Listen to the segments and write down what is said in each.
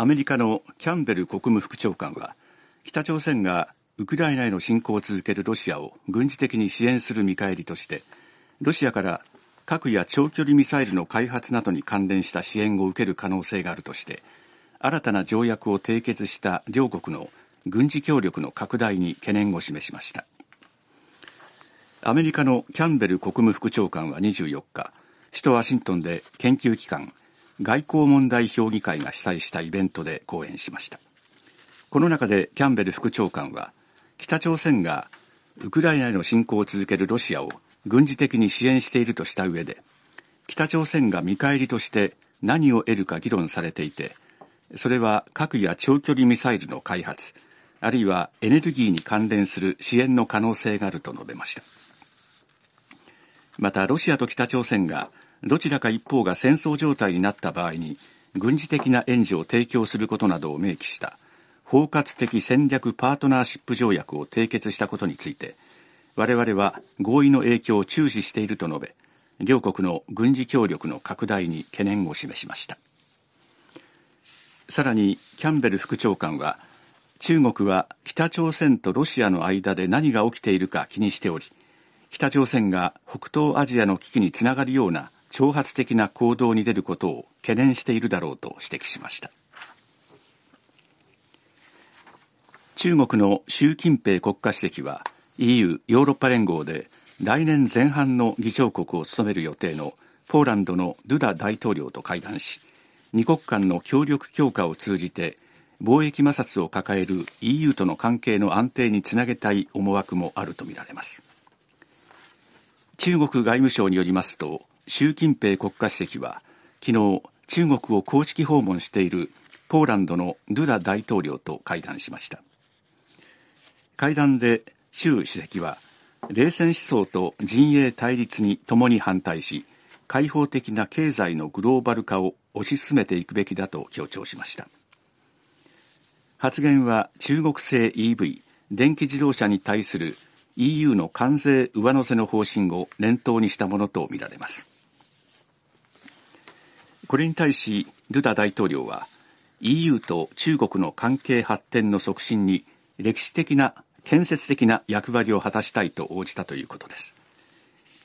アメリカのキャンベル国務副長官は北朝鮮がウクライナへの侵攻を続けるロシアを軍事的に支援する見返りとしてロシアから核や長距離ミサイルの開発などに関連した支援を受ける可能性があるとして新たな条約を締結した両国の軍事協力の拡大に懸念を示しました。アメリカのキャンベル国務副長官は24日首都ワシントンで研究機関外交問題評議会が主催したイベントで講演しました。この中でキャンベル副長官は北朝鮮がウクライナへの侵攻を続けるロシアを軍事的に支援しているとした上で北朝鮮が見返りとして何を得るか議論されていてそれは核や長距離ミサイルの開発あるいはエネルギーに関連する支援の可能性があると述べました。またロシアと北朝鮮がどちらか一方が戦争状態になった場合に軍事的な援助を提供することなどを明記した。包括的戦略パートナーシップ条約を締結したことについて我々は合意の影響を注視していると述べ両国の軍事協力の拡大に懸念を示しました。さらにキャンベル副長官は中国は北朝鮮とロシアの間で何が起きているか気にしており北朝鮮が北東アジアの危機につながるような挑発的な行動に出ることを懸念しているだろうと指摘しました。中国の習近平国家主席は EU= ヨーロッパ連合で来年前半の議長国を務める予定のポーランドのドゥダ大統領と会談し二国間の協力強化を通じて貿易摩擦を抱える EU との関係の安定につなげたい思惑もあるとみられます。中国外務省によりますと習近平国家主席は昨日中国を公式訪問しているポーランドのドゥダ大統領と会談しました。会談で習主席は冷戦思想と陣営対立に共に反対し開放的な経済のグローバル化を推し進めていくべきだと強調しました。発言は中国製 EV 電気自動車に対する EU の関税上乗せの方針を念頭にしたものとみられます。これに対しドゥダ大統領は EU と中国の関係発展の促進に歴史的な建設的な役割を果たしたいと応じたということです。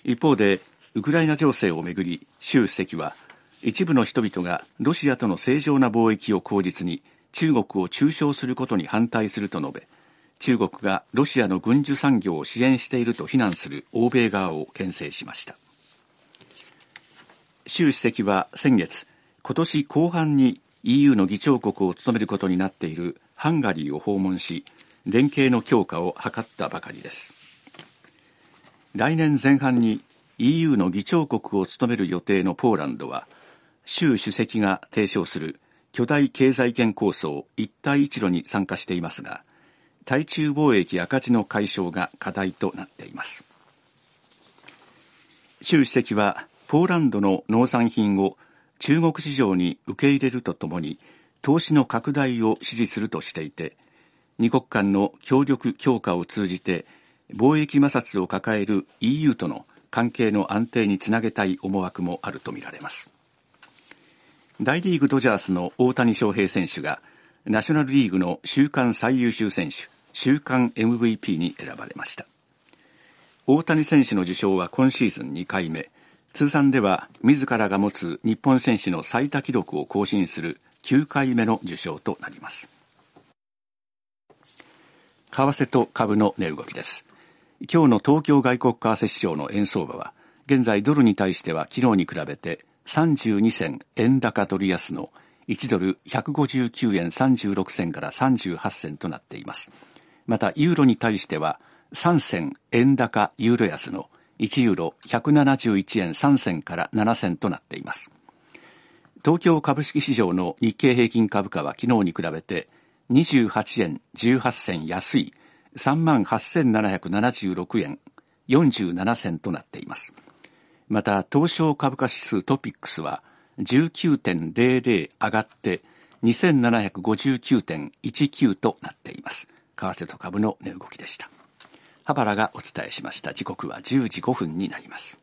一方でウクライナ情勢をめぐり習主席は一部の人々がロシアとの正常な貿易を口実に中国を中傷することに反対すると述べ中国がロシアの軍需産業を支援していると非難する欧米側を牽制しました。習主席は先月今年後半に EU の議長国を務めることになっているハンガリーを訪問し連携の強化を図ったばかりです。来年前半に EU の議長国を務める予定のポーランドは習主席が提唱する巨大経済圏構想一帯一路に参加していますが対中貿易赤字の解消が課題となっています。習主席はポーランドの農産品を中国市場に受け入れるとともに投資の拡大を支持するとしていて二国間の協力強化を通じて貿易摩擦を抱える EU との関係の安定につなげたい思惑もあるとみられます。大リーグドジャースの大谷翔平選手がナショナルリーグの週間最優秀選手週間 MVP に選ばれました。大谷選手の受賞は今シーズン2回目。通算では自らが持つ日本選手の最多記録を更新する9回目の受賞となります為替と株の値動きです今日の東京外国為替市場の円相場は現在ドルに対しては昨日に比べて32銭円高ドル安の1ドル159円36銭から38銭となっています。また、ユーロに対しては3銭円高ユーロ安の1ユーロ171円3銭から7銭となっています。東京株式市場の日経平均株価は昨日に比べて28円18銭安い38,776円47銭となっています。また、東証株価指数トピックスは19.00上がって2759.19となっています。為替と株の値動きでした。ハバラがお伝えしました。時刻は10時5分になります。